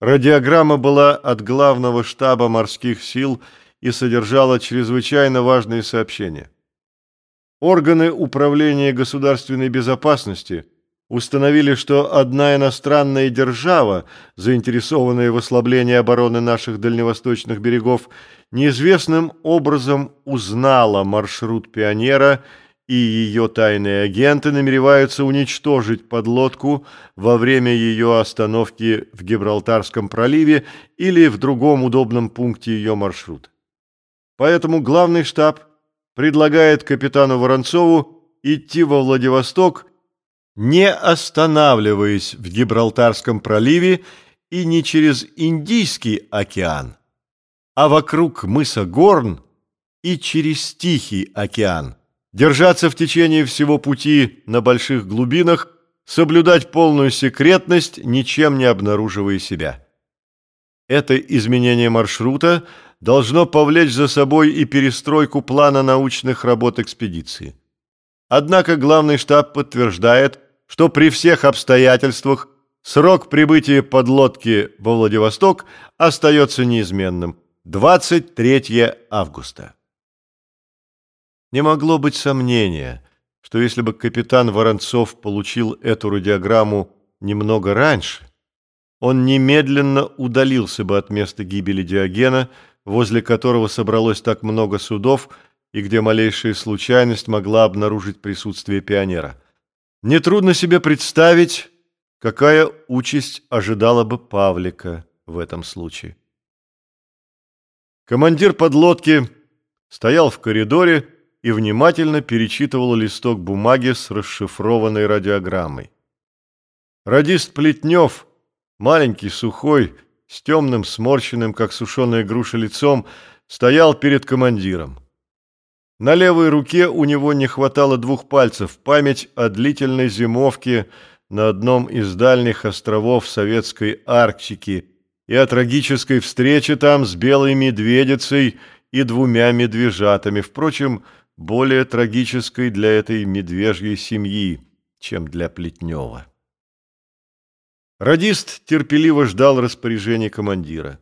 Радиограмма была от главного штаба морских сил и содержала чрезвычайно важные сообщения. Органы управления государственной безопасности установили, что одна иностранная держава, заинтересованная в ослаблении обороны наших дальневосточных берегов, неизвестным образом узнала маршрут «Пионера» и ее тайные агенты намереваются уничтожить подлодку во время ее остановки в Гибралтарском проливе или в другом удобном пункте ее маршрута. Поэтому главный штаб предлагает капитану Воронцову идти во Владивосток, не останавливаясь в Гибралтарском проливе и не через Индийский океан, а вокруг мыса Горн и через Тихий океан – держаться в течение всего пути на больших глубинах, соблюдать полную секретность, ничем не обнаруживая себя. Это изменение маршрута должно повлечь за собой и перестройку плана научных работ экспедиции. Однако главный штаб подтверждает, что при всех обстоятельствах срок прибытия подлодки во Владивосток остается неизменным – 23 августа. Не могло быть сомнения, что если бы капитан Воронцов получил эту радиограмму немного раньше, он немедленно удалился бы от места гибели Диогена, возле которого собралось так много судов и где малейшая случайность могла обнаружить присутствие пионера. Нетрудно себе представить, какая участь ожидала бы Павлика в этом случае. Командир подлодки стоял в коридоре, и внимательно перечитывал листок бумаги с расшифрованной радиограммой. Радист Плетнев, маленький, сухой, с темным, сморщенным, как сушеная груша лицом, стоял перед командиром. На левой руке у него не хватало двух пальцев, память о длительной зимовке на одном из дальних островов Советской Арктики и о трагической встрече там с белой медведицей и двумя медвежатами. Впрочем, более трагической для этой медвежьей семьи, чем для Плетнева. Радист терпеливо ждал распоряжения командира.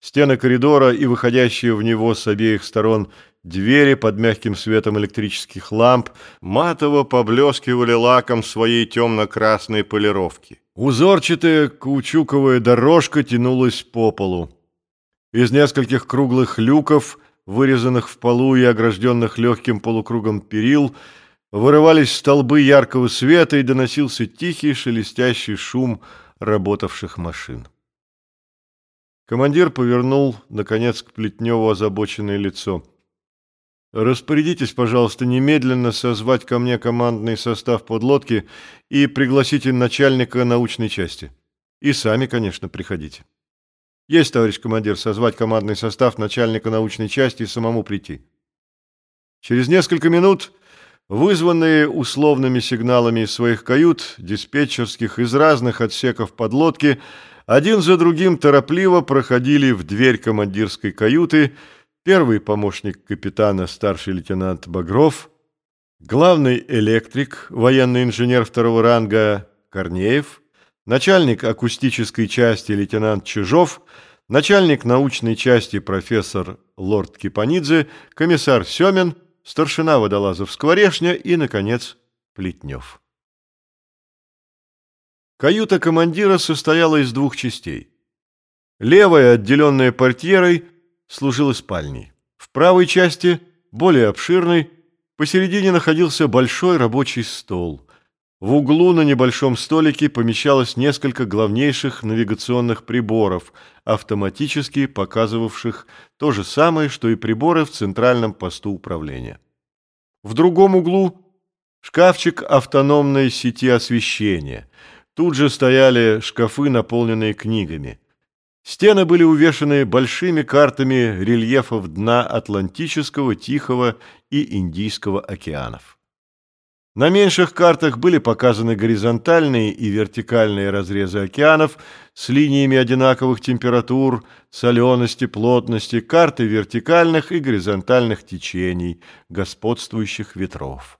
Стены коридора и выходящие в него с обеих сторон двери под мягким светом электрических ламп матово поблескивали лаком своей темно-красной полировки. Узорчатая каучуковая дорожка тянулась по полу. Из нескольких круглых люков вырезанных в полу и огражденных легким полукругом перил, вырывались столбы яркого света и доносился тихий шелестящий шум работавших машин. Командир повернул, наконец, к Плетневу озабоченное лицо. «Распорядитесь, пожалуйста, немедленно созвать ко мне командный состав подлодки и пригласите начальника научной части. И сами, конечно, приходите». Есть, товарищ командир, созвать командный состав начальника научной части и самому прийти. Через несколько минут, вызванные условными сигналами из своих кают, диспетчерских из разных отсеков подлодки, один за другим торопливо проходили в дверь командирской каюты первый помощник капитана старший лейтенант Багров, главный электрик, военный инженер второго ранга Корнеев – начальник акустической части лейтенант Чижов, начальник научной части профессор Лорд Кипанидзе, комиссар Семин, старшина Водолазов Скворешня и, наконец, Плетнев. Каюта командира состояла из двух частей. Левая, отделенная портьерой, служила спальней. В правой части, более обширной, посередине находился большой рабочий стол – в углу на небольшом столике помещалось несколько главнейших навигационных приборов, автоматически показывавших то же самое, что и приборы в центральном посту управления. В другом углу шкафчик автономной сети освещения. Тут же стояли шкафы, наполненные книгами. Стены были увешаны большими картами рельефов дна Атлантического, Тихого и Индийского океанов. На меньших картах были показаны горизонтальные и вертикальные разрезы океанов с линиями одинаковых температур, солености, плотности, карты вертикальных и горизонтальных течений, господствующих ветров.